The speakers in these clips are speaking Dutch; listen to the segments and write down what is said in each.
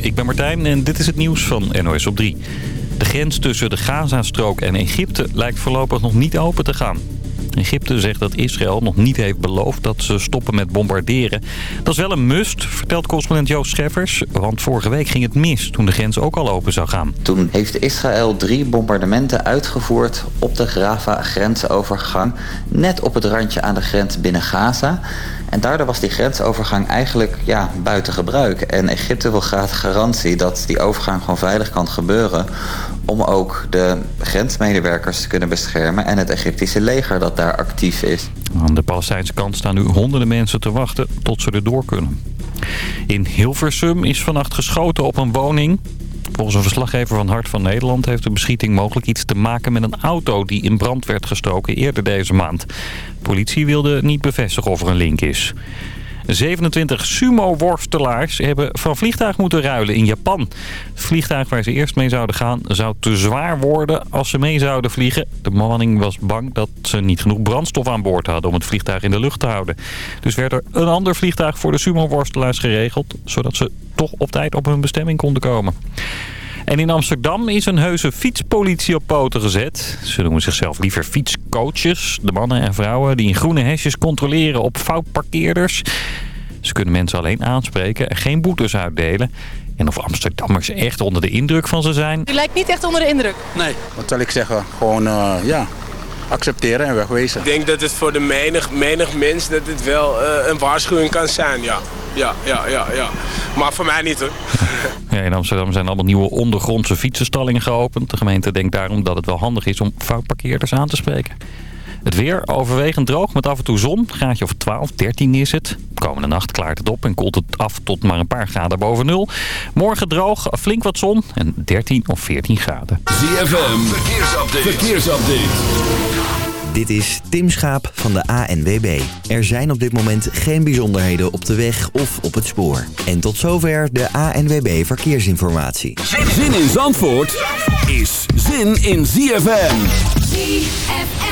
Ik ben Martijn en dit is het nieuws van NOS op 3. De grens tussen de Gazastrook en Egypte lijkt voorlopig nog niet open te gaan. Egypte zegt dat Israël nog niet heeft beloofd dat ze stoppen met bombarderen. Dat is wel een must, vertelt correspondent Joost Scheffers. Want vorige week ging het mis toen de grens ook al open zou gaan. Toen heeft Israël drie bombardementen uitgevoerd op de Rafah-grensovergang. Net op het randje aan de grens binnen Gaza. En daardoor was die grensovergang eigenlijk ja, buiten gebruik. En Egypte wil graag garantie dat die overgang gewoon veilig kan gebeuren... om ook de grensmedewerkers te kunnen beschermen... en het Egyptische leger dat daar actief is. Aan de Palestijnse kant staan nu honderden mensen te wachten tot ze erdoor kunnen. In Hilversum is vannacht geschoten op een woning. Volgens een verslaggever van Hart van Nederland heeft de beschieting mogelijk iets te maken met een auto die in brand werd gestoken eerder deze maand. De politie wilde niet bevestigen of er een link is. 27 sumo-worstelaars hebben van vliegtuig moeten ruilen in Japan. Het vliegtuig waar ze eerst mee zouden gaan zou te zwaar worden als ze mee zouden vliegen. De bemanning was bang dat ze niet genoeg brandstof aan boord hadden om het vliegtuig in de lucht te houden. Dus werd er een ander vliegtuig voor de sumo-worstelaars geregeld, zodat ze toch op tijd op hun bestemming konden komen. En in Amsterdam is een heuse fietspolitie op poten gezet. Ze noemen zichzelf liever fietscoaches. De mannen en vrouwen die in groene hesjes controleren op foutparkeerders. Ze kunnen mensen alleen aanspreken en geen boetes uitdelen. En of Amsterdammers echt onder de indruk van ze zijn... U lijkt niet echt onder de indruk. Nee, wat zal ik zeggen? Gewoon, uh, ja, accepteren en wegwezen. Ik denk dat het voor de menig, menig mens dat het wel uh, een waarschuwing kan zijn, ja. Ja, ja, ja, ja. Maar voor mij niet hoor. Ja, in Amsterdam zijn allemaal nieuwe ondergrondse fietsenstallingen geopend. De gemeente denkt daarom dat het wel handig is om foutparkeerders aan te spreken. Het weer overwegend droog met af en toe zon. Graadje of 12, 13 is het. Komende nacht klaart het op en koelt het af tot maar een paar graden boven nul. Morgen droog, flink wat zon en 13 of 14 graden. ZFM, verkeersupdate. verkeersupdate. Dit is Tim Schaap van de ANWB. Er zijn op dit moment geen bijzonderheden op de weg of op het spoor. En tot zover de ANWB Verkeersinformatie. Zin in Zandvoort is zin in ZFM. ZFM.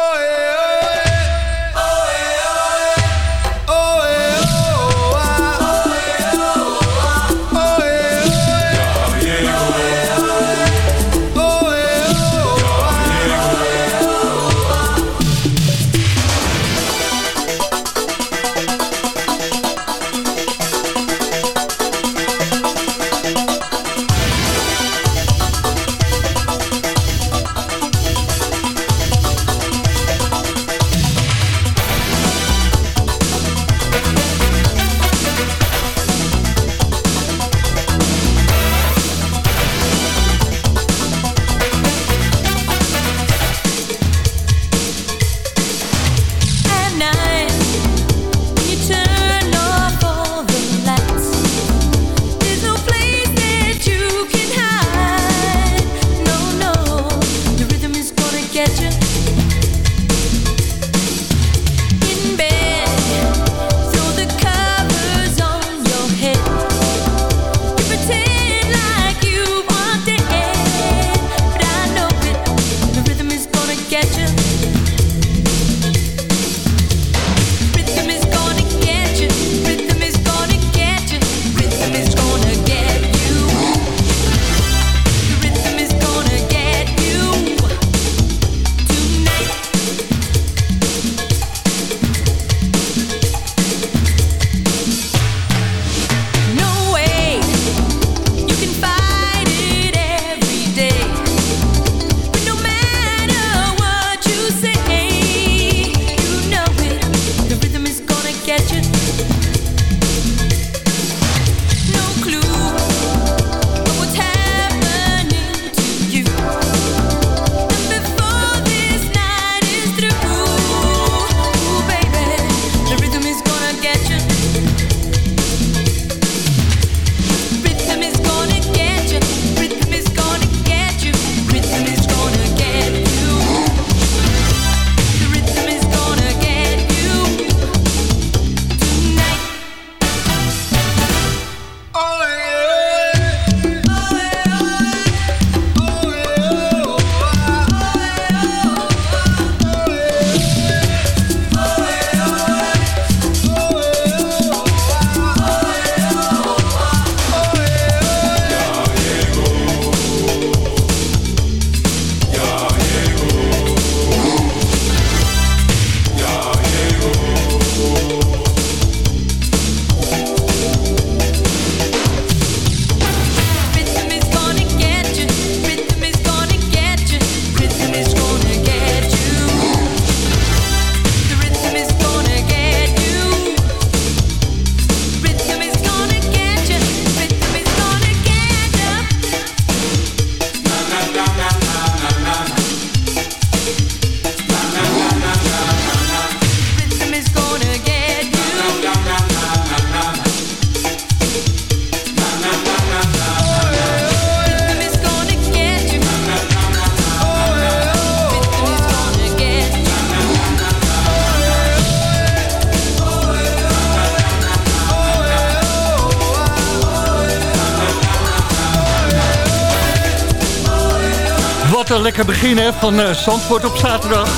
Lekker begin hè, van uh, Zandvoort op zaterdag.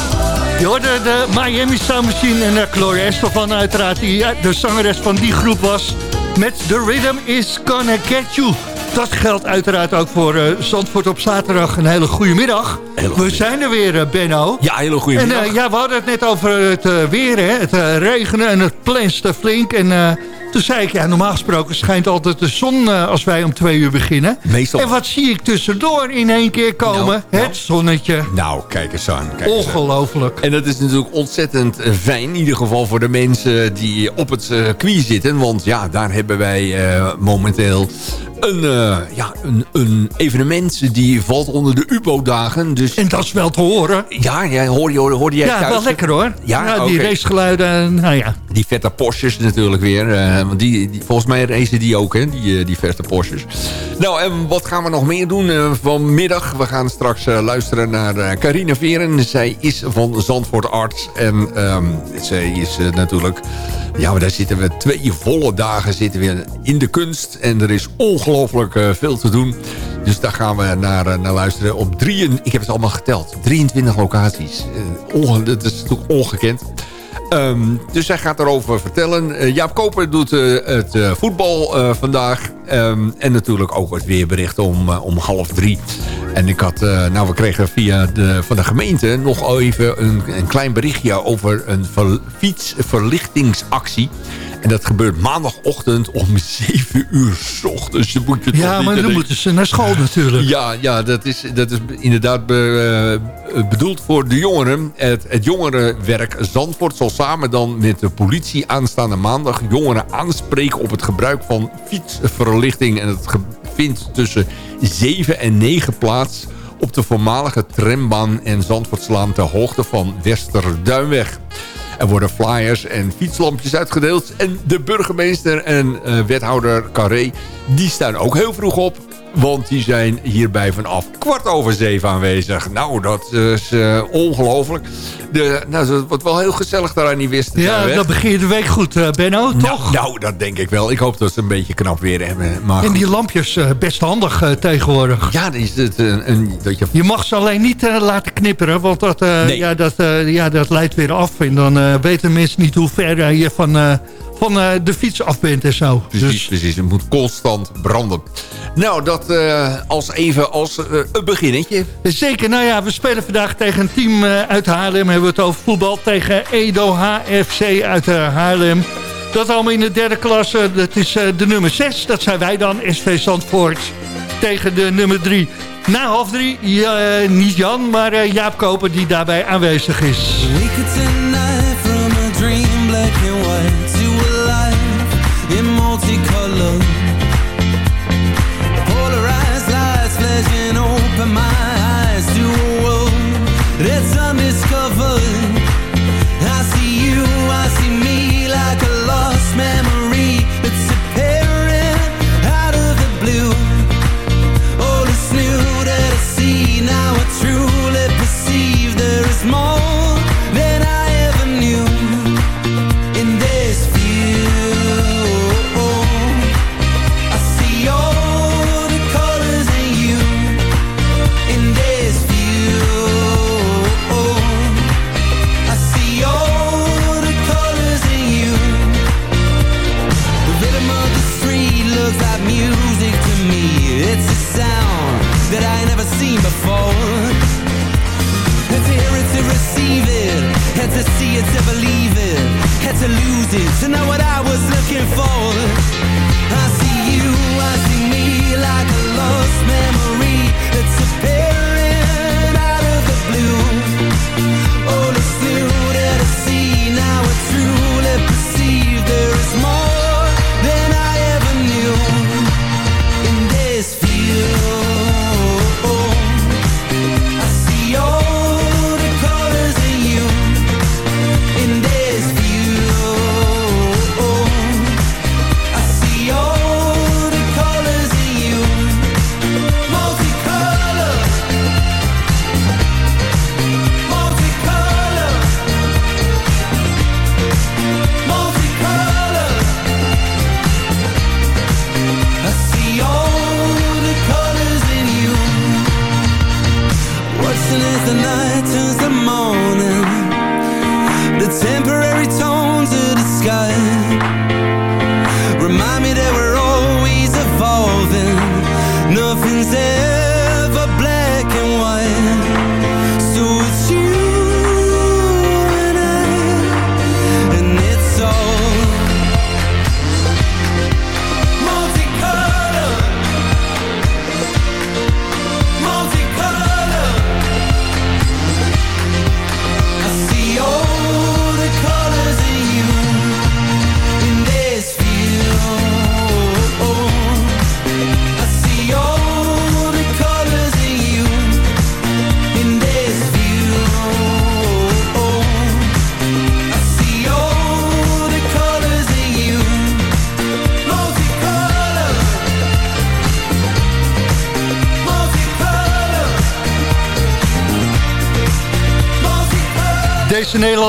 Je hoorde de Miami Sound Machine en uh, Gloria Estefan uiteraard... die de zangeres van die groep was... met The Rhythm Is Gonna Get You. Dat geldt uiteraard ook voor uh, Zandvoort op zaterdag. Een hele goede middag. We zijn er weer, uh, Benno. Ja, hele goede middag. En ja, we hadden het net over het weer, hè. Het regenen en het plenste flink. En toen zei ik, ja, normaal gesproken schijnt altijd de zon uh, als wij om twee uur beginnen. Meestal. En wat zie ik tussendoor in één keer komen? Nou, nou. het zonnetje. Nou, kijk eens aan. Kijk Ongelooflijk. En dat is natuurlijk ontzettend eh, fijn. In ieder geval voor de mensen die op het uh, zitten. Want ja, daar hebben wij uh, momenteel een, uh, ja, een, een, evenement die valt onder de UBO-dagen. Dus... En dat is wel te horen. Ja, ja hoor je, hoorde jij Ja, thuis? wel lekker hoor. Ja, ja die okay. racegeluiden, nou ja. Die vette Porsches natuurlijk weer. Uh, want die, die, volgens mij racen die ook, hè, die, die vette Porsches. Nou, en wat gaan we nog meer doen vanmiddag? We gaan straks luisteren naar Carine Veren. Zij is van Zandvoort Arts. En um, zij is natuurlijk... Ja, maar daar zitten we twee volle dagen zitten we in de kunst. En er is ongelooflijk uh, veel te doen. Dus daar gaan we naar, uh, naar luisteren. Op drie, ik heb het allemaal geteld. 23 locaties. Uh, dat is natuurlijk ongekend. Um, dus hij gaat erover vertellen. Jaap Koper doet het voetbal vandaag. Um, en natuurlijk ook het weerbericht om, om half drie. En ik had, nou we kregen via de, van de gemeente nog even een, een klein berichtje over een ver, fietsverlichtingsactie. En dat gebeurt maandagochtend om 7 uur s ochtends. Moet je ja, maar dan moeten ze naar school natuurlijk. Ja, ja dat, is, dat is inderdaad be, uh, bedoeld voor de jongeren. Het, het jongerenwerk Zandvoort zal samen dan met de politie aanstaande maandag... jongeren aanspreken op het gebruik van fietsverlichting. En het vindt tussen 7 en 9 plaats op de voormalige trambaan en Zandvoortslaan... ter hoogte van Westerduinweg. Er worden flyers en fietslampjes uitgedeeld. En de burgemeester en uh, wethouder Carré, die staan ook heel vroeg op. Want die zijn hierbij vanaf kwart over zeven aanwezig. Nou, dat is uh, ongelooflijk. De, nou, het wordt wel heel gezellig daar aan die wisten. Ja, dan begin je de week goed, uh, Benno, toch? Nou, nou, dat denk ik wel. Ik hoop dat ze een beetje knap weer hebben. Maar en die lampjes, uh, best handig tegenwoordig. Ja, is het, een, dat je... je mag ze alleen niet laten knipperen, want dat, nee. ja, dat, ja, dat leidt weer af. En dan weten mensen niet hoe ver je van van uh, de fiets af bent en zo. Precies, dus... precies. Het moet constant branden. Nou, dat uh, als even als uh, een beginnetje. Zeker. Nou ja, we spelen vandaag tegen een team uit Haarlem. We hebben het over voetbal tegen Edo HFC uit Haarlem. Dat allemaal in de derde klasse. Dat is de nummer 6. Dat zijn wij dan, SV Zandvoort. Tegen de nummer 3. Na half drie, ja, niet Jan, maar Jaap Koper die daarbij aanwezig is. We could tonight from a dream black and white multicolored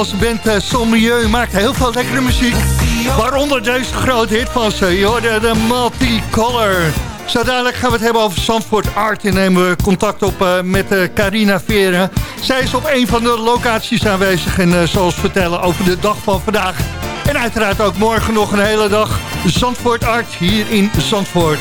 Nederlandse band uh, Sommieu maakt heel veel lekkere muziek. Waaronder deze grote hit van ze, je de Multicolor. Zo dadelijk gaan we het hebben over Zandvoort Art en nemen we contact op eh, met eh, Carina Veren. Zij is op een van de locaties aanwezig en eh, zal ons vertellen over de dag van vandaag. En uiteraard ook morgen nog een hele dag Zandvoort Art hier in Zandvoort.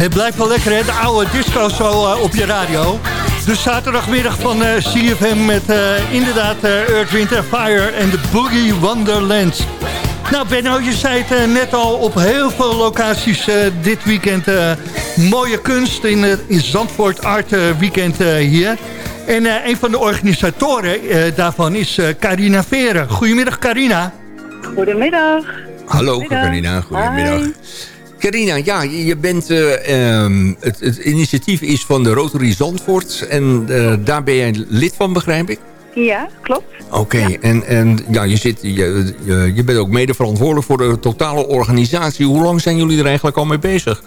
Het blijft wel lekker, hè? De oude disco zo eh, op je radio. Dus zaterdagmiddag van eh, CFM met eh, inderdaad uh, Earth, Wind Fire en de Boogie Wonderland. Nou Benno, je zei het net al op heel veel locaties eh, dit weekend. eh, mooie kunst in, het Zandvoort Art Weekend eh, hier. En eh, een van de organisatoren eh, daarvan is eh, Carina Veren. Goedemiddag Carina. Goedemiddag. Hallo. Carina, goedemiddag. Hi. Carina, ja, je bent, eh, ehm, het, het initiatief is van de Rotary Zandvoort en eh, daar ben jij lid van, begrijp ik? Ja, klopt. Oké, en, en ja, je, zit, je, je, je bent ook mede verantwoordelijk voor de totale organisatie. Hoe lang zijn jullie er eigenlijk al mee bezig?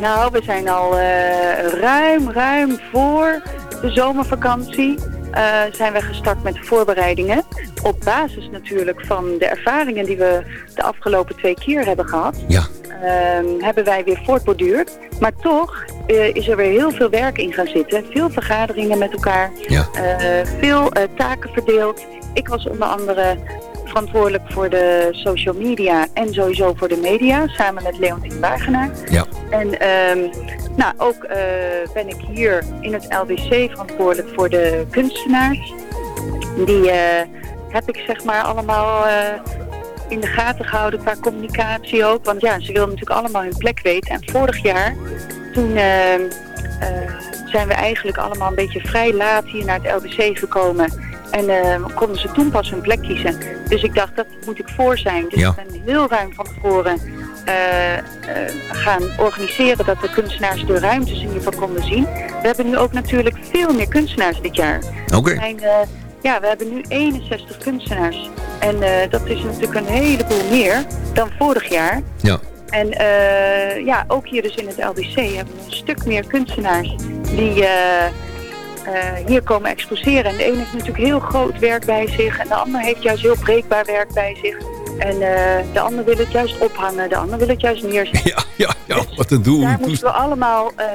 Nou, we zijn al eh, ruim, ruim voor de zomervakantie eh, zijn we gestart met de voorbereidingen. Op basis natuurlijk van de ervaringen die we de afgelopen twee keer hebben gehad. Ja. ehm, hebben wij weer voortborduurd. Maar toch eh, is er weer heel veel werk in gaan zitten. Veel vergaderingen met elkaar. Ja. eh, veel taken verdeeld. Ik was onder andere verantwoordelijk voor de social media en sowieso voor de media. Samen met Leontien Wagenaar. Ja. En ehm, nou, ook eh, ben ik hier in het LBC verantwoordelijk voor de kunstenaars. Die eh, heb ik zeg maar allemaal eh, in de gaten gehouden qua communicatie ook. Want ja, ze wilden natuurlijk allemaal hun plek weten. En vorig jaar, toen eh, eh, zijn we eigenlijk allemaal een beetje vrij laat hier naar het LBC gekomen. En eh, konden ze toen pas hun plek kiezen. Dus ik dacht, dat moet ik voor zijn. Dus Ja. ik ben heel ruim van tevoren eh, eh, gaan organiseren dat de kunstenaars de ruimtes in ieder geval konden zien. We hebben nu ook natuurlijk veel meer kunstenaars dit jaar. Oké. We zijn, eh, ja, we hebben nu 61 kunstenaars. En dat is natuurlijk een heleboel meer dan vorig jaar. Ja. En ja, ook hier dus in het LBC hebben we een stuk meer kunstenaars die hier komen exposeren. En de ene heeft natuurlijk heel groot werk bij zich en de ander heeft juist heel breekbaar werk bij zich. En eh, de ander wil het juist ophangen, de ander wil het juist neerzetten. Ja, ja, ja, wat een doel. Daar moeten we allemaal eh,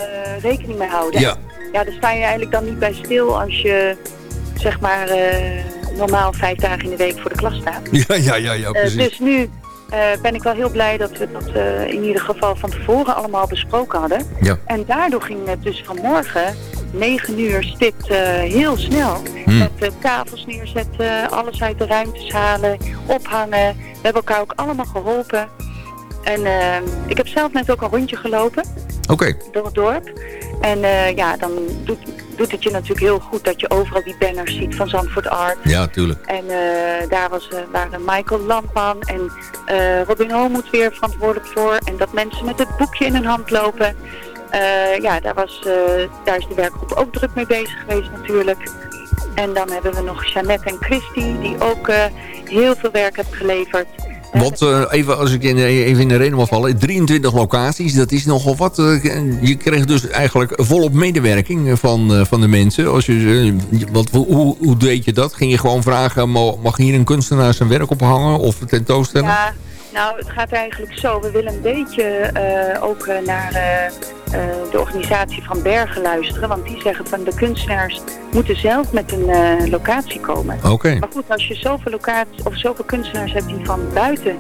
rekening mee houden. Ja. ja, daar sta je eigenlijk dan niet bij stil als je zeg maar eh, normaal vijf dagen in de week voor de klas staat. Ja, ja, ja, ja, Eh, precies. dus nu eh, ben ik wel heel blij dat we dat eh, in ieder geval van tevoren allemaal besproken hadden. Ja. En daardoor ging het dus vanmorgen, 9 uur stipt, eh, heel snel. Hmm. Met eh, tafels neerzetten, alles uit de ruimtes halen, ophangen. We hebben elkaar ook allemaal geholpen. En eh, ik heb zelf net ook een rondje gelopen Oké. door het dorp. En ja, dan doet, doet het je natuurlijk heel goed dat je overal die banners ziet van Zandvoort Art. Ja, tuurlijk. En daar was, eh, waren Michael Landman en Robin Homoet weer verantwoordelijk voor. En dat mensen met het boekje in hun hand lopen. Eh, ja, daar, was, eh, daar is de werkgroep ook druk mee bezig geweest natuurlijk. En dan hebben we nog Jeannette en Christy, die ook eh, heel veel werk hebben geleverd. Want even als ik in, even in de reden mag vallen. 23 locaties, dat is nogal wat. je kreeg dus eigenlijk volop medewerking van, van de mensen. Als je, want hoe, hoe deed je dat? Ging je gewoon vragen, mag hier een kunstenaar zijn werk ophangen of tentoonstellen? Ja, nou, het gaat eigenlijk zo. We willen een beetje eh, ook eh, naar eh, de organisatie van Bergen luisteren. Want die zeggen van de kunstenaars moeten zelf met een locatie komen. Oké. Maar goed, als je zoveel, locaties, of zoveel kunstenaars hebt die van buiten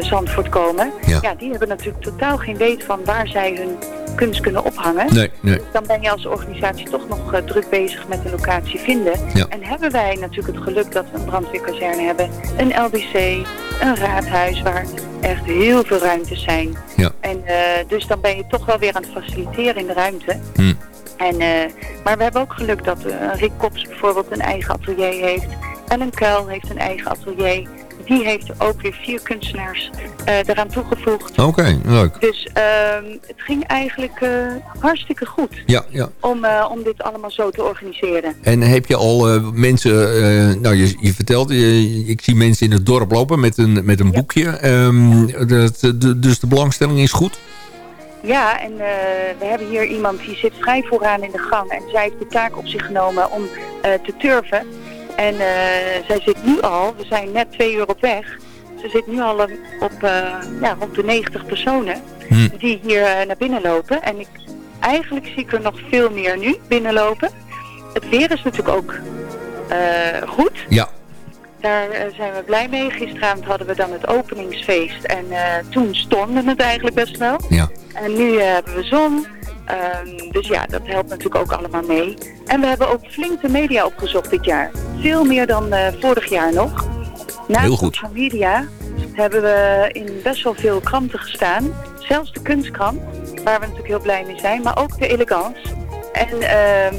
Zandvoort komen... Ja. die hebben natuurlijk totaal geen weet van waar zij hun kunst kunnen ophangen. Nee, nee. Dan ben je als organisatie toch nog eh, druk bezig met een locatie vinden. Ja. En hebben wij natuurlijk het geluk dat we een brandweerkazerne hebben, een LBC, een raadhuis waar echt heel veel ruimtes zijn. Ja. En eh, dus dan ben je toch wel weer aan het faciliteren in de ruimte. Hm. En, eh, maar we hebben ook geluk dat eh, Rick Kops bijvoorbeeld een eigen atelier heeft. Ellen Kuil heeft een eigen atelier. Die heeft ook weer vier kunstenaars eh eraan toegevoegd. Oké, leuk. Dus ehm, het ging eigenlijk eh, hartstikke goed Ja, ja. om, eh, om dit allemaal zo te organiseren. En heb je al mensen, nou je, je vertelt, je- ik zie mensen in het dorp lopen met een, met een boekje. Ehm, dat, dus de belangstelling is goed? Ja, en we hebben hier iemand die zit vrij vooraan in de gang. En zij heeft de taak op zich genomen om te turven. En eh, zij zit nu al, we zijn net twee uur op weg. Ze zit nu al op eh, ja, rond de 90 personen Hm. die hier eh, naar binnen lopen. En ik, eigenlijk zie ik er nog veel meer nu binnenlopen. Het weer is natuurlijk ook goed. Ja. Daar zijn we blij mee. Gisteravond hadden we dan het openingsfeest. En eh, toen stormde het eigenlijk best wel. Ja. En nu hebben we zon. Ehm, dus ja, dat helpt natuurlijk ook allemaal mee. En we hebben ook flink de media opgezocht dit jaar. Veel meer dan eh, vorig jaar nog. Naast Heel goed. social media hebben we in best wel veel kranten gestaan. Zelfs de kunstkrant, waar we natuurlijk heel blij mee zijn. Maar ook de Elegance. En ehm,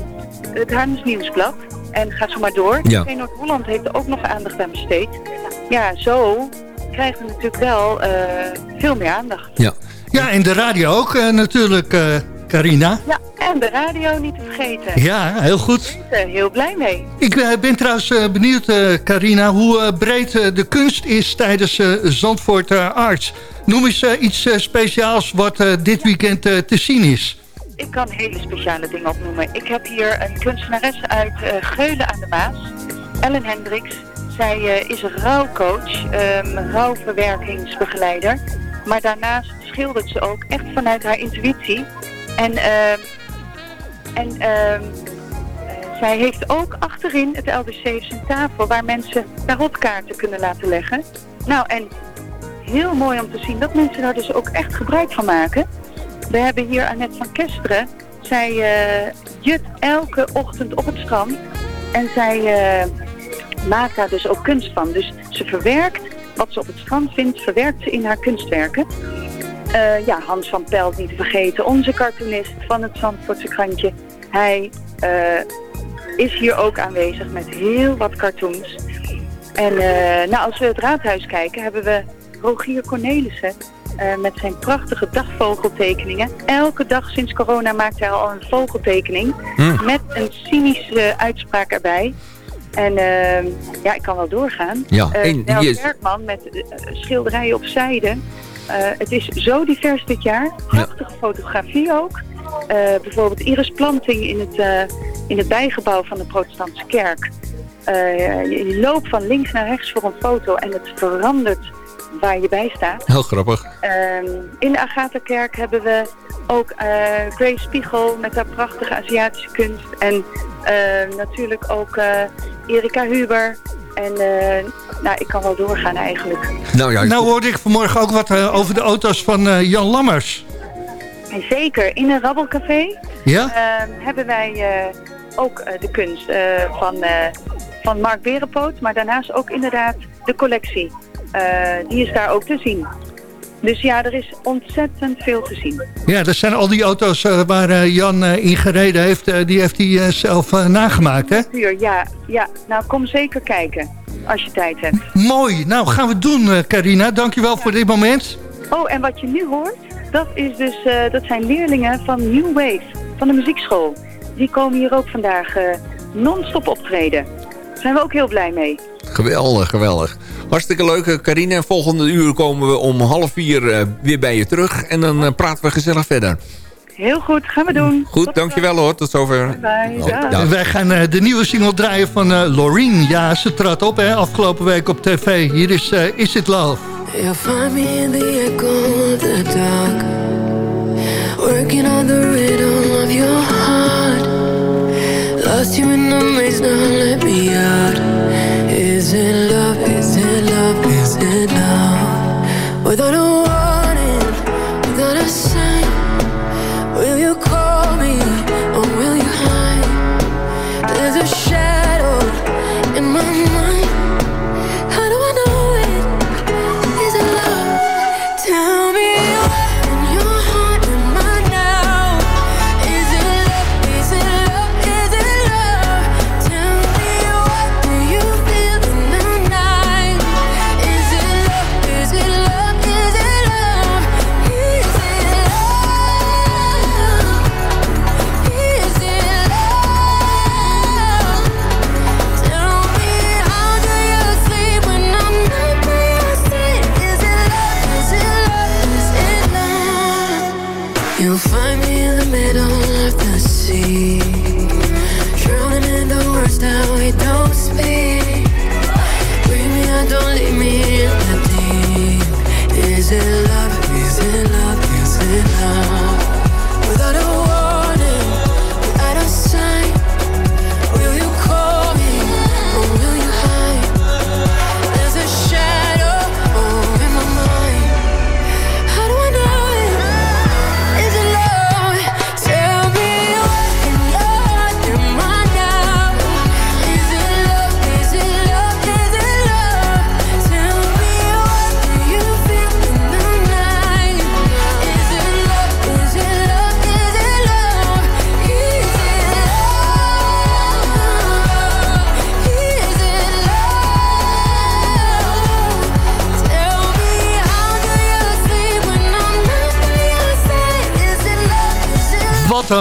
het Haarlems Nieuwsblad. En ga zo maar door. Ja. Noord-Holland heeft er ook nog aandacht aan besteed. Ja, zo krijgen we natuurlijk wel eh, veel meer aandacht. Ja. Ja, en de radio ook eh, natuurlijk, eh, Carina. Ja, en de radio niet te vergeten. Ja, heel goed. Ik ben er heel blij mee. Ik eh, ben trouwens eh, benieuwd, eh, Carina, hoe eh, breed eh, de kunst is tijdens eh, Zandvoort eh, Arts. Noem eens eh, iets eh, speciaals wat eh, dit weekend eh, te zien is. Ik kan hele speciale dingen opnoemen. Ik heb hier een kunstenares uit eh, Geulen aan de Maas, Ellen Hendricks. Zij eh, is een rouwcoach, ehm rouwverwerkingsbegeleider. Maar daarnaast schildert ze ook echt vanuit haar intuïtie. En, ehm, en ehm, eh, zij heeft ook achterin het LBC heeft een tafel waar mensen tarotkaarten kunnen laten leggen. Nou, en heel mooi om te zien dat mensen daar dus ook echt gebruik van maken. We hebben hier Annette van Kesteren. Zij eh jut elke ochtend op het strand. En zij eh, maakt daar dus ook kunst van. Dus ze verwerkt wat ze op het strand vindt, verwerkt ze in haar kunstwerken. Eh, ja, Hans van Pelt niet te vergeten, onze cartoonist van het Zandvoortse krantje. Hij eh, is hier ook aanwezig met heel wat cartoons. En eh, nou, als we het raadhuis kijken, hebben we Rogier Cornelissen met zijn prachtige dagvogeltekeningen. Elke dag sinds corona maakt hij al een vogeltekening met een cynische uitspraak erbij. En ja, ik kan wel doorgaan. Ja, Nel is- Bergman met schilderijen op zijde. Eh, het is zo divers dit jaar. Prachtige fotografie ook. Eh, bijvoorbeeld Iris Planting in het, eh, in het bijgebouw van de protestantse kerk. Je, loopt van links naar rechts voor een foto en het verandert waar je bij staat. Heel grappig. Ehm, in de Agatha-kerk hebben we ook eh, Grace Spiegel met haar prachtige Aziatische kunst. En natuurlijk ook Erika Huber. En eh, nou, ik kan wel doorgaan eigenlijk. Nou ja, Nou hoorde ik vanmorgen ook wat eh, over de auto's van eh, Jan Lammers. En zeker, in een rabbelcafé Ja? ehm, hebben wij eh, ook eh, de kunst eh, van, eh, van Mark Berenpoot. Maar daarnaast ook inderdaad de collectie. Eh, die is daar ook te zien. Dus ja, er is ontzettend veel te zien. Ja, dat zijn al die auto's eh, waar eh, Jan eh, in gereden heeft. die heeft hij zelf nagemaakt, hè? Ja, ja. Nou, kom zeker kijken als je tijd hebt. Mooi. Nou, gaan we het doen, Carina. Dankjewel voor dit moment. Oh, en wat je nu hoort, dat, is dus, dat zijn leerlingen van New Wave, van de muziekschool. Die komen hier ook vandaag non-stop optreden. Daar zijn we ook heel blij mee. Geweldig, geweldig. Hartstikke leuk, eh, Carine. Volgende uur komen we om half vier eh, weer bij je terug. En dan eh, praten we gezellig verder. Heel goed, gaan we doen. Goed, dankjewel hoor. Tot zover. Bye. Oh. En wij gaan eh, de nieuwe single draaien van eh Loreen. Ja, ze trad op hè, afgelopen week op tv. Hier is eh, Is It Love. You'll find me in the echo of the dark Working on the rhythm of your heart Lost you in the maze, now let me out Is it love, is it love, is it love? Without a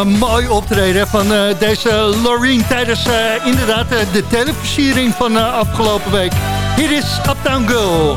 mooi optreden van eh, deze Loreen tijdens eh, inderdaad eh, de televisiering van afgelopen week. Hier is Uptown Girl.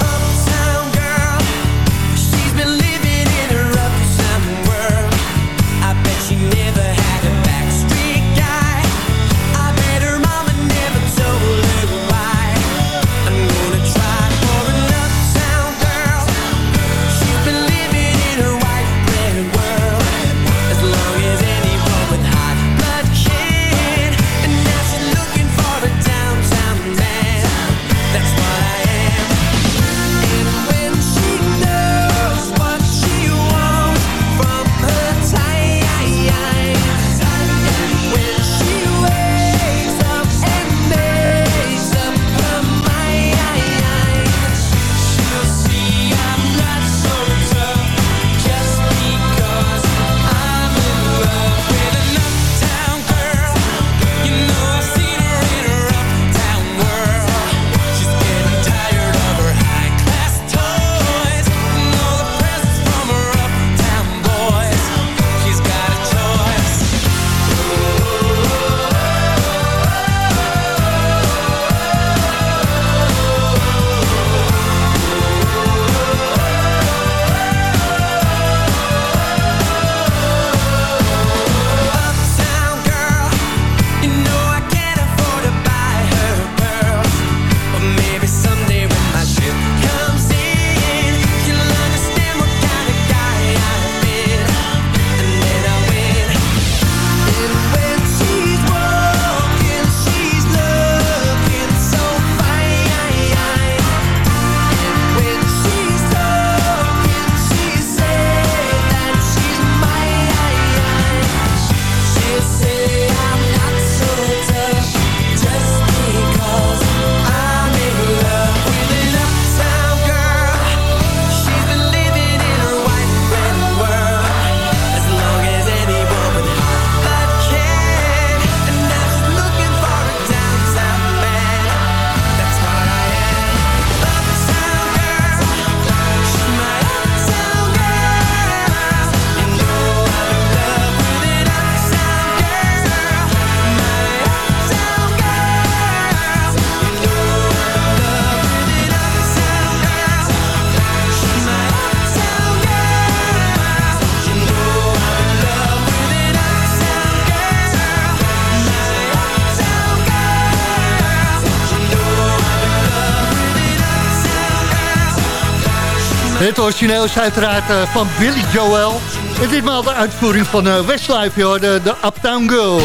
Het origineel is uiteraard eh, van Billy Joel. En ditmaal de uitvoering van eh, Westlife, joh, de, de Uptown Girl.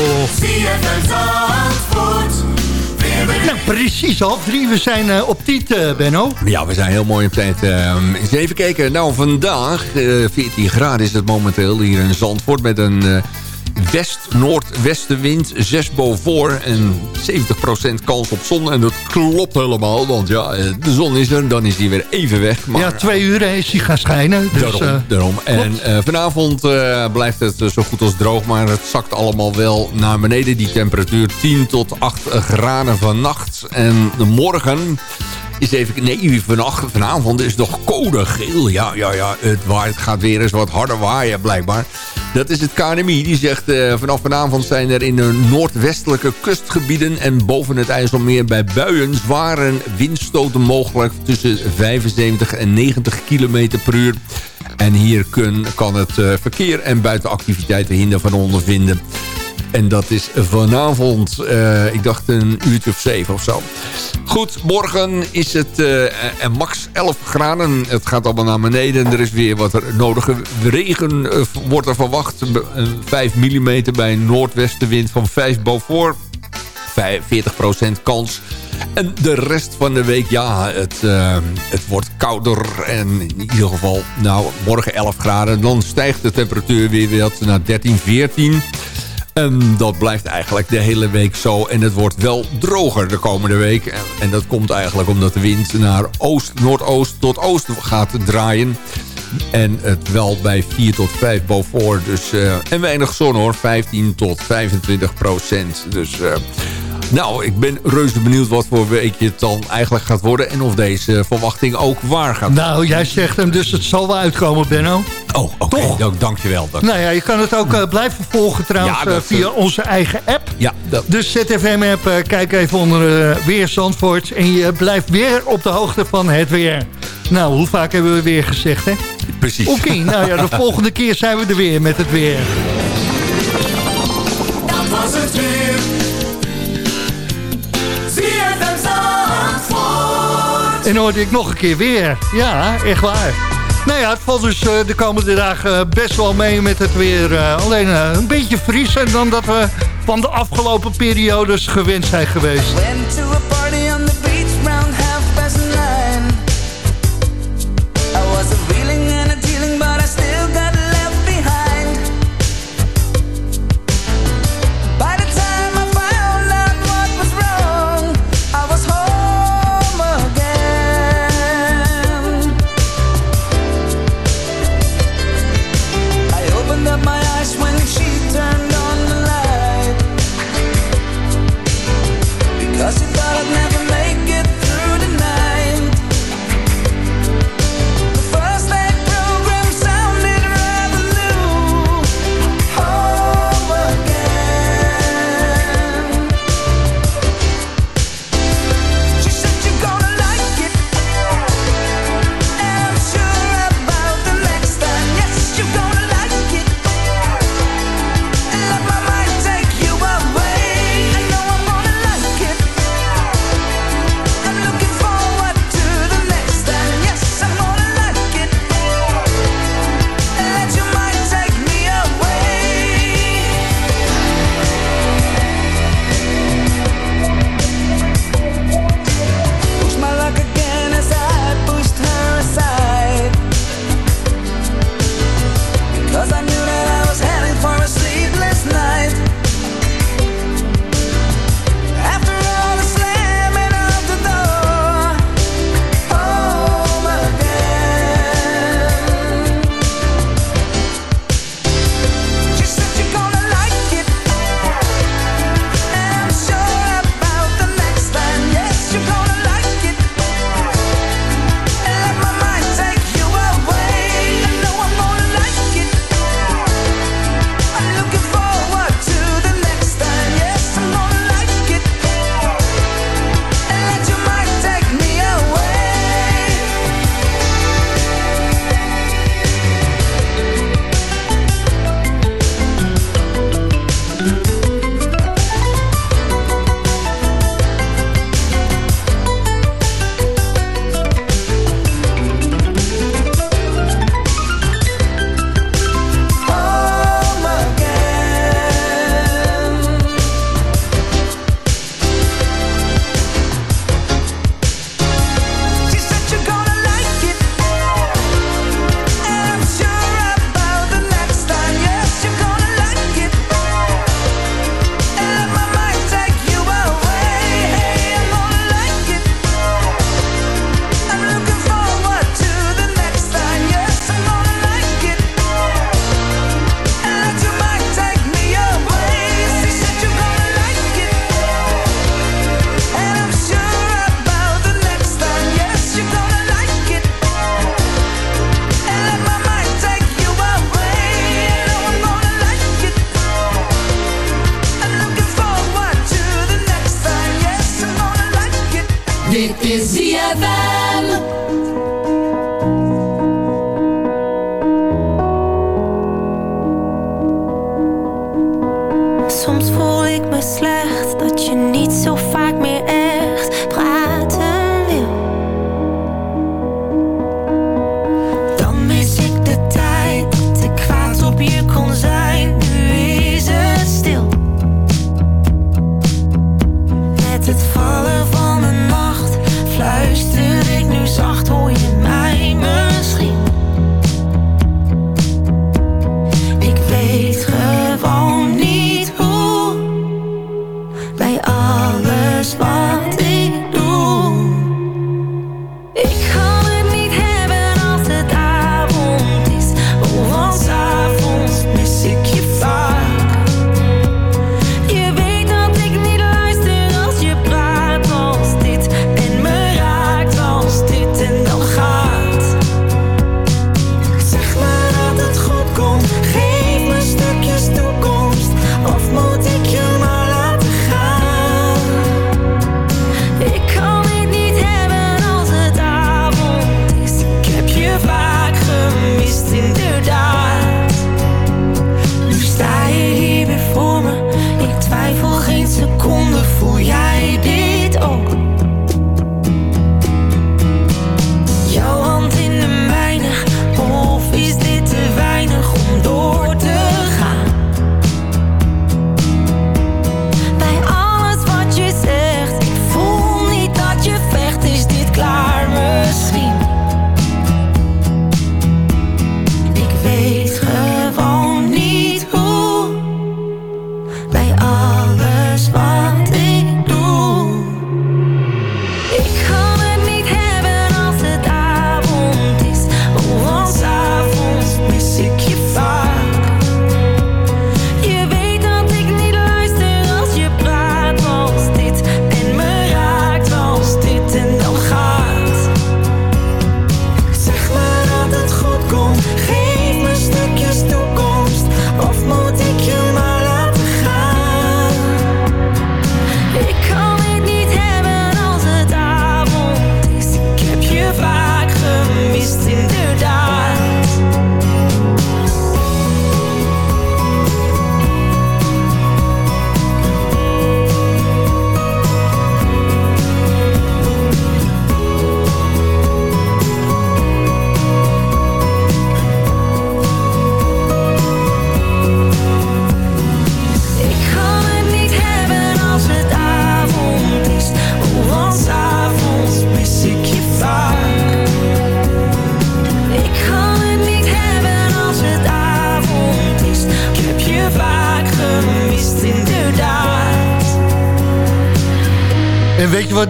Nou, precies half drie. We zijn eh, op eh, Benno. Ja, we zijn heel mooi op tijd. Uh, even kijken. Nou, vandaag, eh 14 graden is het momenteel hier in Zandvoort... met een west-noordwestenwind, 6 boven en 70% kans op zon. En dat klopt helemaal, want ja, eh, de zon is er, dan is die weer even weg. Maar, Ja, twee uur is hij gaan schijnen. Dus, daarom, eh, daarom. En eh, vanavond blijft het zo goed als droog, maar het zakt allemaal wel naar beneden. Die temperatuur 10 tot 8 graden vannacht. En morgen is even... Nee, vanavond is nog code geel. Ja, ja, ja, het, waait, gaat weer eens wat harder waaien blijkbaar. Dat is het KNMI. Die zegt eh, vanaf vanavond zijn er in de noordwestelijke kustgebieden... en boven het IJsselmeer bij buien zware windstoten mogelijk... tussen 75 en 90 km per uur. En hier kun, kan het eh, verkeer en buitenactiviteiten hinder van ondervinden. En dat is vanavond, eh, ik dacht een uurtje of zeven of zo. Goed, morgen is het eh, en max 11 graden. Het gaat allemaal naar beneden. Er is weer wat nodige regen eh, wordt er verwacht. Eh, 5 mm bij een noordwestenwind van 5 boven. 40% kans. En de rest van de week, ja, het, het wordt kouder. En in ieder geval, nou, morgen 11 graden. Dan stijgt de temperatuur weer wat naar 13, 14. En dat blijft eigenlijk de hele week zo. En het wordt wel droger de komende week. En dat komt eigenlijk omdat de wind naar oost, noordoost tot oost gaat draaien. En het wel bij 4 tot 5 boven. Dus, eh, en weinig zon hoor, 15 tot 25 procent. Dus... Eh, nou, ik ben reuze benieuwd wat voor weekje het dan eigenlijk gaat worden... en of deze verwachting ook waar gaat. Nou, jij zegt hem, dus het zal wel uitkomen, Benno. Oh, oké. Okay. Dankjewel. Dank. Nou ja, je kan het ook eh, blijven volgen trouwens eh, via eh, onze eigen app. Ja, dat... Dus ZFM-app, kijk even onder Weer Zandvoort. En je blijft weer op de hoogte van het weer. Nou, hoe vaak hebben we weer gezegd, hè? Precies. Oké, nou ja, de volgende keer zijn we er weer met het weer. Dat was het weer. En hoorde ik nog een keer weer. Ja, echt waar. Nou ja, het valt dus eh, de komende dagen eh, best wel mee met het weer. Eh, alleen een beetje frisser dan dat we van de afgelopen periodes gewend zijn geweest.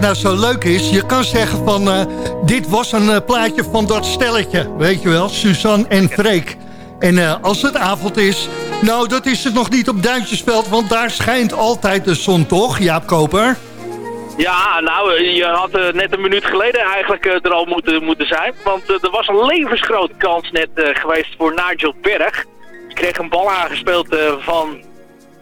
Nou zo leuk is? Je kan zeggen van, eh, dit was een eh, plaatje van dat stelletje. Weet je wel, Suzanne en Freek. En eh, als het avond is, nou dat is het nog niet op Duintjesveld... want daar schijnt altijd de zon, toch, Jaap Koper? Ja, nou, je had net een minuut geleden eigenlijk er al moeten, moeten zijn. Want er was een levensgrote kans net geweest voor Nigel Berg. Die kreeg een bal aangespeeld van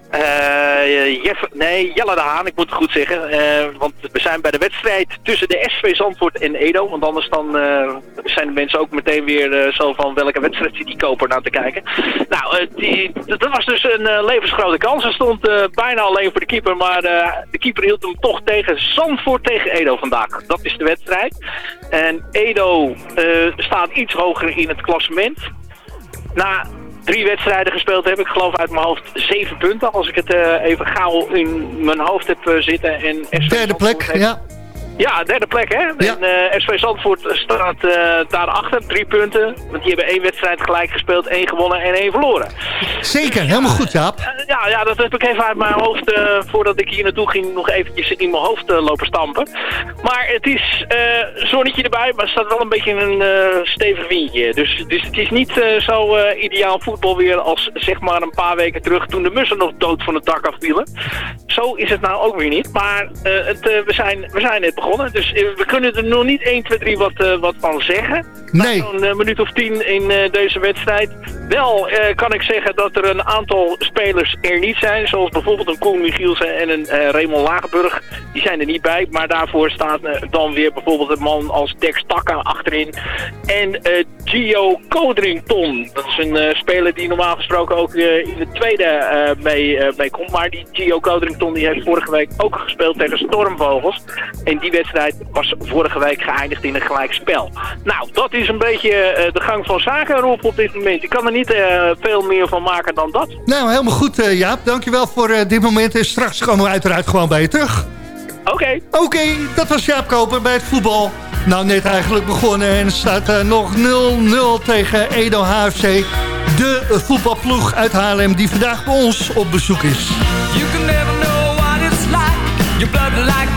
eh, Jeff, nee, Jelle de Haan, ik moet het goed zeggen. Eh, want we zijn bij de wedstrijd tussen de SV Zandvoort en Edo. Want anders dan eh, zijn de mensen ook meteen weer zo van welke wedstrijd zit die koper naar te kijken. Nou, die, dat was dus een levensgrote kans. Hij stond bijna alleen voor de keeper, maar de keeper hield hem toch tegen Zandvoort tegen Edo vandaag. Dat is de wedstrijd. En Edo staat iets hoger in het klassement. Na drie wedstrijden gespeeld heb ik geloof uit mijn hoofd zeven punten. Als ik het eh, even gauw in mijn hoofd heb eh, zitten. En Derde plek, ja. Ja, derde plek hè. En eh, SV Zandvoort staat eh daarachter, drie punten. Want die hebben één wedstrijd gelijk gespeeld, één gewonnen en één verloren. Zeker, helemaal goed, Jaap. Eh, ja, ja, dat heb ik even uit mijn hoofd, voordat ik hier naartoe ging, nog eventjes in mijn hoofd lopen stampen. Maar het is zonnetje erbij, maar er staat wel een beetje een stevig windje. Dus, dus het is niet zo ideaal voetbal weer als zeg maar een paar weken terug toen de mussen nog dood van het dak afvielen. Zo is het nou ook weer niet. Maar het, we, zijn, we zijn net begonnen, dus eh, we kunnen er nog niet 1, 2, 3 wat, eh, wat van zeggen. Nee. Zo'n eh, minuut of tien in deze wedstrijd. Wel kan ik zeggen dat er een aantal spelers er niet zijn. Zoals bijvoorbeeld een Koen Michielsen en een Raymond Lagenburg. Die zijn er niet bij. Maar daarvoor staat dan weer bijvoorbeeld een man als Dex Takka achterin. En Gio Codrington. Dat is een speler die normaal gesproken ook in de tweede mee, mee komt. Maar die Gio Codrington die heeft vorige week ook gespeeld tegen Stormvogels. En die wedstrijd was vorige week geëindigd in een gelijkspel. Nou, dat is een beetje eh, de gang van zaken erop op dit moment. Ik kan er niet eh, veel meer van maken dan dat. Nou, helemaal goed, eh, Jaap. Dankjewel voor eh, dit moment. En straks komen we uiteraard gewoon bij je terug. Oké. Oké, dat was Jaap Koper bij het voetbal. Nou, net eigenlijk begonnen en staat nog 0-0 tegen Edo HFC. De voetbalploeg uit Haarlem die vandaag bij ons op bezoek is. You can never know what it's like. Your blood like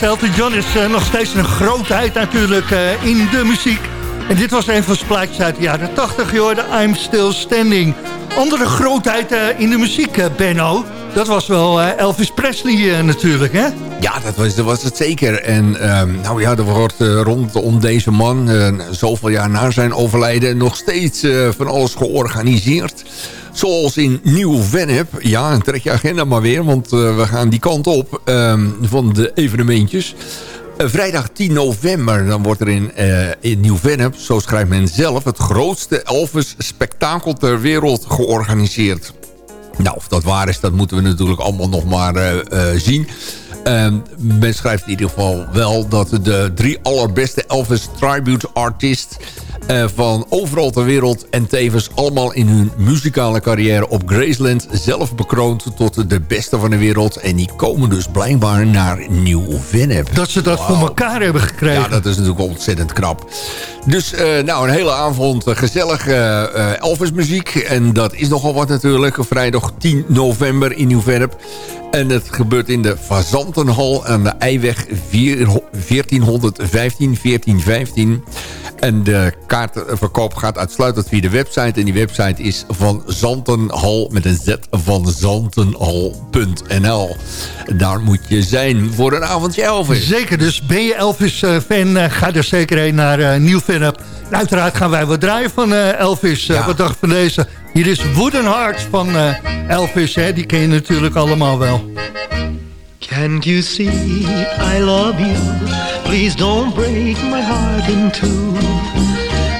John is eh, nog steeds een grootheid natuurlijk eh, in de muziek. En dit was een van zijn plaatjes uit de jaren 80, joh, de I'm Still Standing. Andere grootheid eh, in de muziek, Benno. Dat was wel Elvis Presley natuurlijk, hè? Ja, dat was, dat was het zeker. En ehm, nou ja, er wordt rondom deze man, zoveel jaar na zijn overlijden... nog steeds van alles georganiseerd. Zoals in Nieuw-Vennep. Ja, trek je agenda maar weer, want eh, we gaan die kant op ehm, van de evenementjes. Eh, vrijdag 10 november, dan wordt er in, eh, in Nieuw-Vennep, zo schrijft men zelf... het grootste Elvis-spektakel ter wereld georganiseerd. Nou, of dat waar is, dat moeten we natuurlijk allemaal nog maar zien. Ehm, men schrijft in ieder geval wel dat de drie allerbeste Elvis Tribute Artists... eh, van overal ter wereld en tevens allemaal in hun muzikale carrière op Graceland... zelf bekroond tot de beste van de wereld. En die komen dus blijkbaar naar Nieuw-Vennep. Dat ze dat voor elkaar hebben gekregen. Ja, dat is natuurlijk ontzettend knap. Dus eh, nou, een hele avond eh, gezellig eh, eh, Elvis-muziek. En dat is nogal wat natuurlijk. Vrijdag 10 november in Nieuw-Vennep. En het gebeurt in de Fazantenhal aan de Eiweg 4 1415, 1415. En de kaartverkoop gaat uitsluitend via de website. En die website is van Zantenhal met een z van zantenhal.nl. Daar moet je zijn voor een avondje Elvis. Zeker, dus ben je Elvis-fan, eh, ga er zeker heen naar uh, Nieuw-Vennep. En uiteraard gaan wij wat draaien van eh, Elvis. eh, wat dacht van deze? Hier is Wooden Heart van eh, Elvis, hè? die ken je natuurlijk allemaal wel. Can't you see I love you? Please don't break my heart in two.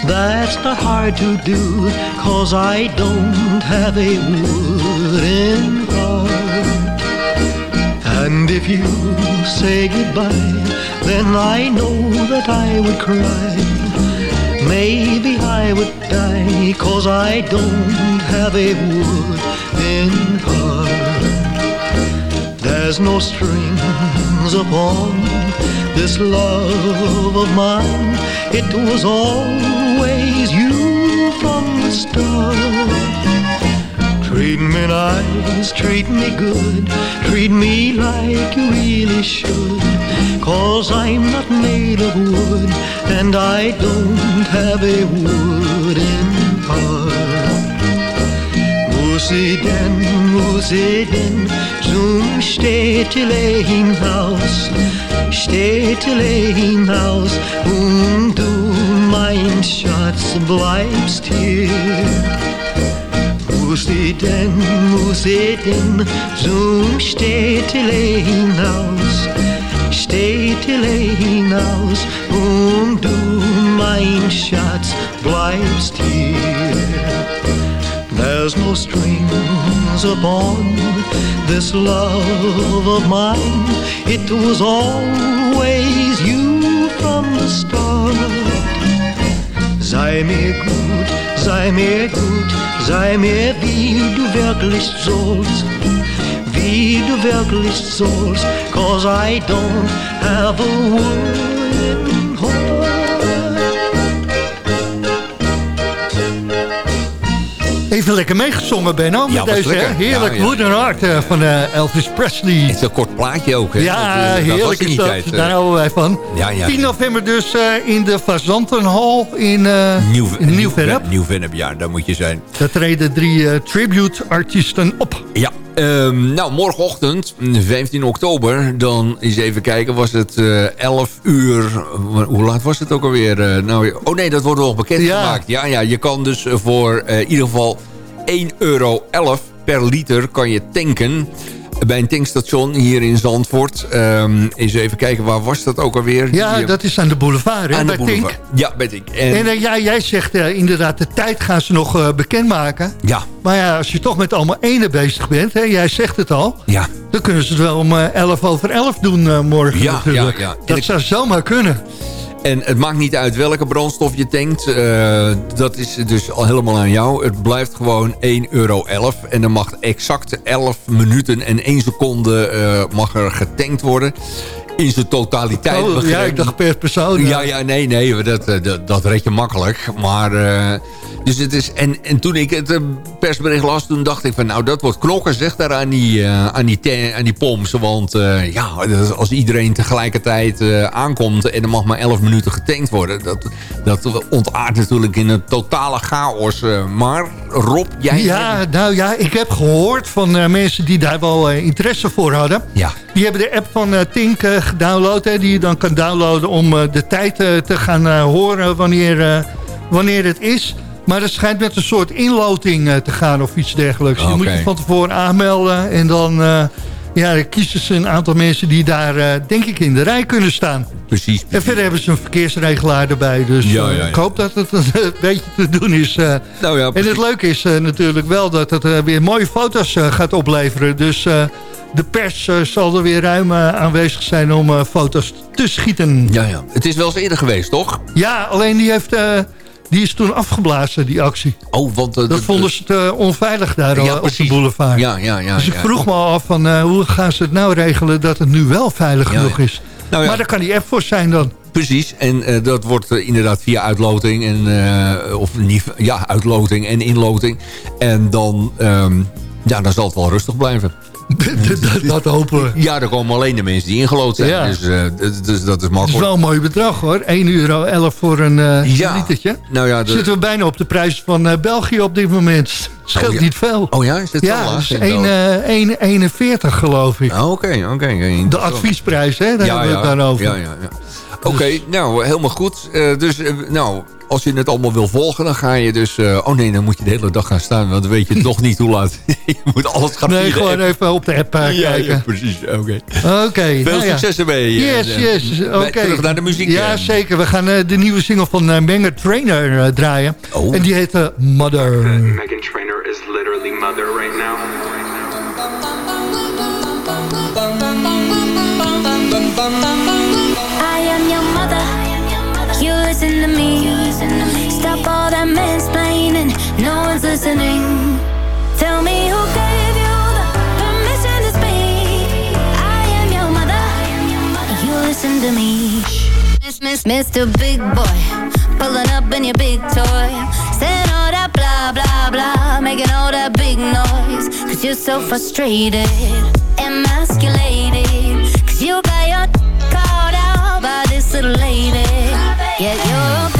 That's not hard to do, cause I don't have a wooden heart. And if you say goodbye, then I know that I would cry. Maybe I would die, cause I don't have a wooden heart. There's no strings upon this love of mine. It was always you from the start. Treat me nice, treat me good, treat me like you really should. Cause I'm not made of wood, and I don't have a wooden heart. Musiden, Musiden, zum Städtelein-Haus, Städtelein-Haus, und du, mein Schatz, bleibst hier. Musiden, Musiden, zum Städtelein-Haus, Städtelein-Haus, und du, mein Schatz, bleibst hier. There's no strings upon this love of mine. It was always you from the start. Sei mir gut, sei mir gut, sei mir wie du wirklich sollst. Wie du wirklich sollst, cause I don't have a wooden Even lekker meegezongen, Benno, met Ja, deze lekker. heerlijk Ja. Wooden Heart eh, van eh, Elvis Presley. Het is een kort plaatje ook, hè? Ja, Dat, eh, heerlijk is dat. tijd. Daar houden wij van. Ja, ja. 10 november dus in de Fazantenhal in Nieuw, in Nieuw-Vennep. Nieuw-Vennep, ja, daar moet je zijn. Daar treden drie tribute-artiesten op. Ja, ehm, nou, morgenochtend, 15 oktober, dan eens even kijken, was het eh 11 uur. Hoe laat was het ook alweer? Eh, nou, oh nee, dat wordt nog bekendgemaakt. Ja. ja, je kan dus voor eh, in ieder geval 1,11 euro per liter kan je tanken. Bij een tankstation hier in Zandvoort. Ehm, eens even kijken, waar was dat ook alweer? Ja, Die- dat is aan de boulevard, hè, aan de boulevard. Tink. Ja, bij Tink. En, En eh, ja, jij zegt eh, inderdaad, de tijd gaan ze nog eh, bekendmaken. ja, Maar ja, als je toch met allemaal ene bezig bent, hè, jij zegt het al... ja. dan kunnen ze het wel om eh, 11 over 11 doen morgen Ja, natuurlijk. ja, ja. Dat ik- zou zomaar kunnen. En het maakt niet uit welke brandstof je tankt. eh, dat is dus al helemaal aan jou. Het blijft gewoon 1,11 euro. En er mag exact 11 minuten en 1 seconde eh, mag er getankt worden. In zijn totaliteit. Oh, ja, ik dacht per persoon. Ja, ja, nee, nee, dat, eh, dat, dat red je makkelijk. Maar Dus het is, en, en toen ik het eh, persbericht las, toen dacht ik van... nou, dat wordt knokken, zeg, daar aan die, eh, aan die, aan die poms. Want eh, ja, als iedereen tegelijkertijd aankomt... en er mag maar 11 minuten getankt worden... dat, dat ontaart natuurlijk in een totale chaos. maar Rob, jij... Ja, nou ja, ik heb gehoord van mensen die daar wel interesse voor hadden. Ja. Die hebben de app van Tink gedownload, hè, die je dan kan downloaden om de tijd te gaan horen wanneer, wanneer het is. Maar het schijnt met een soort inloting eh, te gaan of iets dergelijks. Je moet je van tevoren aanmelden en dan, eh, ja, kiezen ze een aantal mensen die daar, eh, denk ik, in de rij kunnen staan. Precies. En verder hebben ze een verkeersregelaar erbij. Dus Ja, ja, ja. ik hoop dat het een beetje te doen is. eh. Nou ja, en het leuke is natuurlijk wel dat het weer mooie foto's gaat opleveren. Dus de pers zal er weer ruim aanwezig zijn om foto's te schieten. Ja, ja. Het is wel eens eerder geweest, toch? Ja, alleen die, heeft, die is toen afgeblazen, die actie. Oh, want... eh, Dat de- vonden ze te onveilig daar Ja, al op de boulevard. Ja, ja, ja. dus ik ja. vroeg me af van eh, hoe gaan ze het nou regelen dat het nu wel veilig Ja, genoeg is. Nou ja. Maar daar kan die app voor zijn dan. Precies, en eh, dat wordt eh, inderdaad via uitloting. En, eh, of niet, ja, uitloting en inloting. En dan, ehm, ja, dan zal het wel rustig blijven. dat, dat hopen we. Ja, er komen alleen de mensen die ingelood zijn. Ja. Dus, eh, dus dat is Het is makkelijk. wel een mooi bedrag hoor. 1,11 euro voor een Ja. litertje. Nou ja, de- Zitten we bijna op de prijs van eh, België op dit moment. Scheelt Oh, ja. niet veel. Oh ja, is dit zo ja, laag? dus 1, België? eh, 1,41 geloof ik. Ah, Oké, oké. oké. De adviesprijs, hè? Daar ja, hebben we het ja. dan over. Ja, ja, ja. Oké, nou, helemaal goed. Dus, nou, als je het allemaal wil volgen, dan ga je dus... eh, oh nee, dan moet je de hele dag gaan staan, want dan weet je toch niet hoe laat. je moet alles gaan Nee, gewoon app. even op de app eh, Ja, kijken. ja, precies. Oké. Oké. Veel nou ja. succes ermee. eh, Yes, yes. Oké. Terug naar de muziek. Ja, zeker. We gaan eh, de nieuwe single van uh, Menger Trainer draaien. Oh. En die heet Mother. Megan Trainor all that mansplaining. No one's listening. Tell me who gave you the permission to speak. I am your mother. You listen to me. Miss, miss, Mr. Big Boy, pulling up in your big toy, saying all that blah blah blah, making all that big noise. Cause you're so frustrated, emasculated. Cause you got your called out by this little lady. Yet your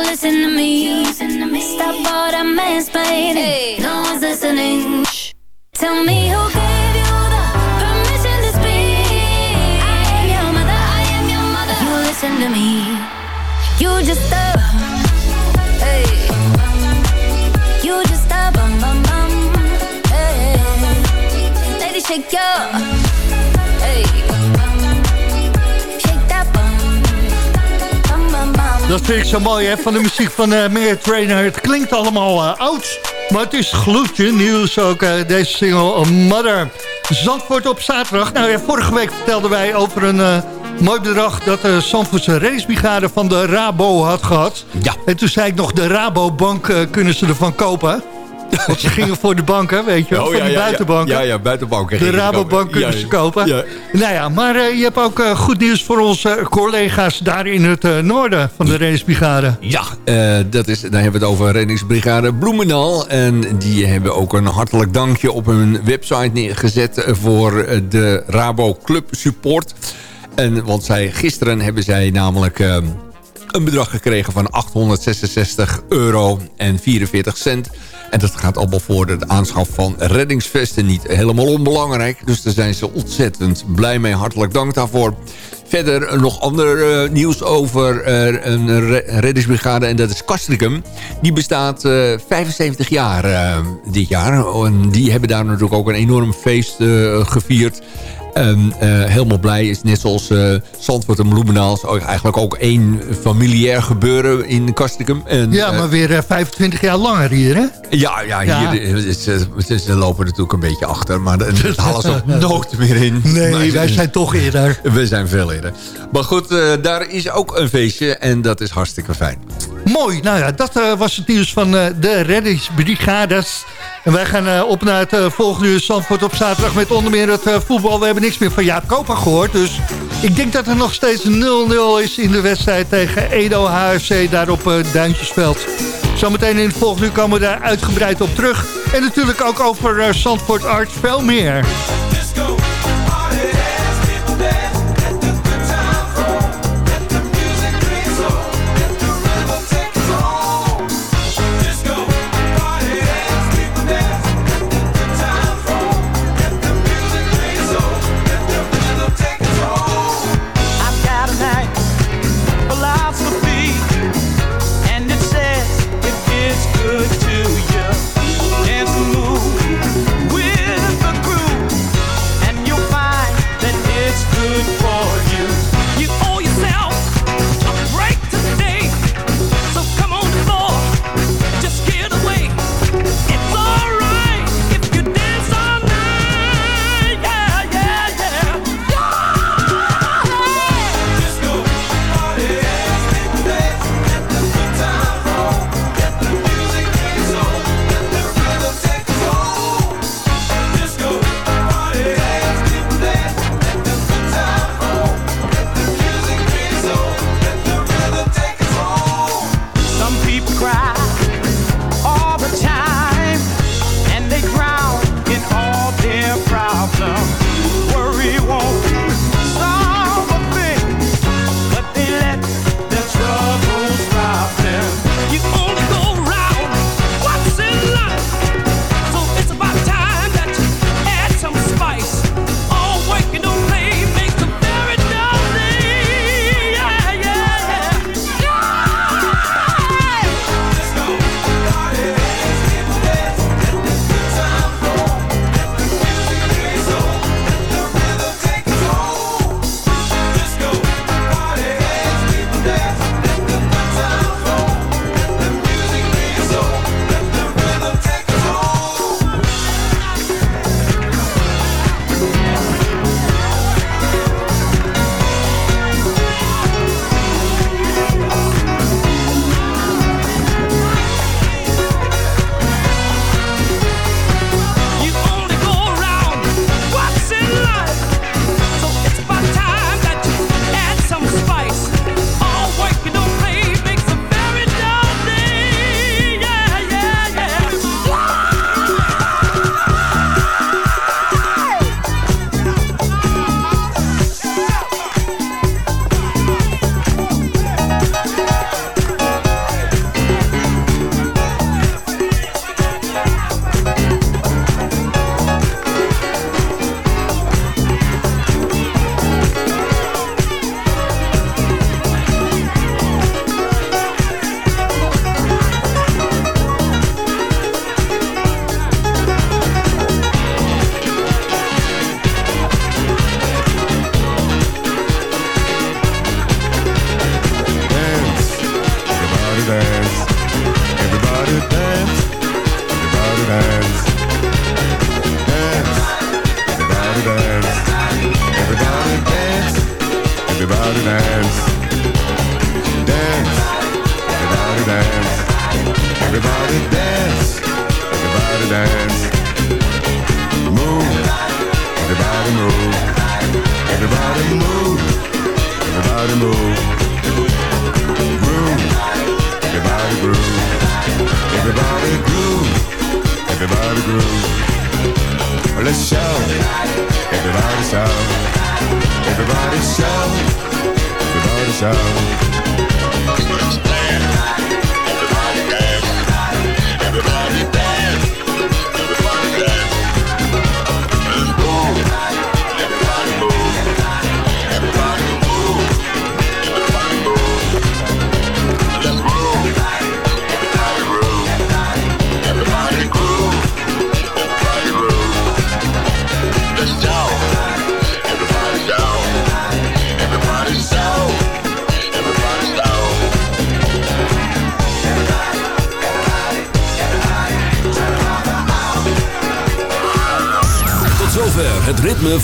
You listen to me. Stop all the mansplaining. No one's listening. Shh. Tell me who Dat vind ik zo mooi hè, van de muziek van uh, Meyer Trainer. Het klinkt allemaal eh, oud, maar het is gloedje nieuws ook. eh, deze single eh, Mother. Zandvoort op zaterdag. Nou ja, vorige week vertelden wij over een eh, mooi bedrag... dat de Zandvoortse racebrigade van de Rabo had gehad. Ja. En toen zei ik nog, de Rabobank eh, kunnen ze ervan kopen. Want ze gingen voor de banken, weet je wel, Oh, ja, die ja, buitenbanken. Ja, ja, buitenbanken. De Rabobank kunnen ze kopen. Nou ja, maar eh, je hebt ook eh, goed nieuws voor onze collega's daar in het eh, noorden van de racebrigade. Ja, eh, dat is, dan hebben we het over reddingsbrigade Bloemendaal. En die hebben ook een hartelijk dankje op hun website neergezet... voor eh, de Rabo Club Support. En, want zij, gisteren hebben zij namelijk een bedrag gekregen van 866 euro en 44 cent. En dat gaat allemaal voor de aanschaf van reddingsvesten. Niet helemaal onbelangrijk. Dus daar zijn ze ontzettend blij mee. Hartelijk dank daarvoor. Verder nog ander eh, nieuws over eh, een re- reddingsbrigade. En dat is Castricum. Die bestaat eh, 75 jaar eh, dit jaar. En die hebben daar natuurlijk ook een enorm feest gevierd. Eh, helemaal blij is net zoals Zandvoort en ook eigenlijk ook één familiair gebeuren in Castricum. En, Ja, eh, maar weer eh, 25 jaar langer hier, hè? ja, ja, Ja. hier is, is, ze lopen natuurlijk een beetje achter. Maar dat halen ze ook nooit meer in. Nee, Maar- wij zijn toch eerder. We zijn veel eerder. Maar goed, daar is ook een feestje. En dat is hartstikke fijn. Mooi, nou ja, dat eh, was het nieuws van eh, de reddingsbrigades. En wij gaan eh, op naar het volgende uur Zandvoort op zaterdag... met onder meer het voetbal. We hebben niks meer van Jaap Koper gehoord. Dus ik denk dat er nog steeds 0-0 is in de wedstrijd tegen Edo HFC... daar op Duintjesveld. Zometeen in het volgende uur komen we daar uitgebreid op terug. En natuurlijk ook over Zandvoort Art veel meer.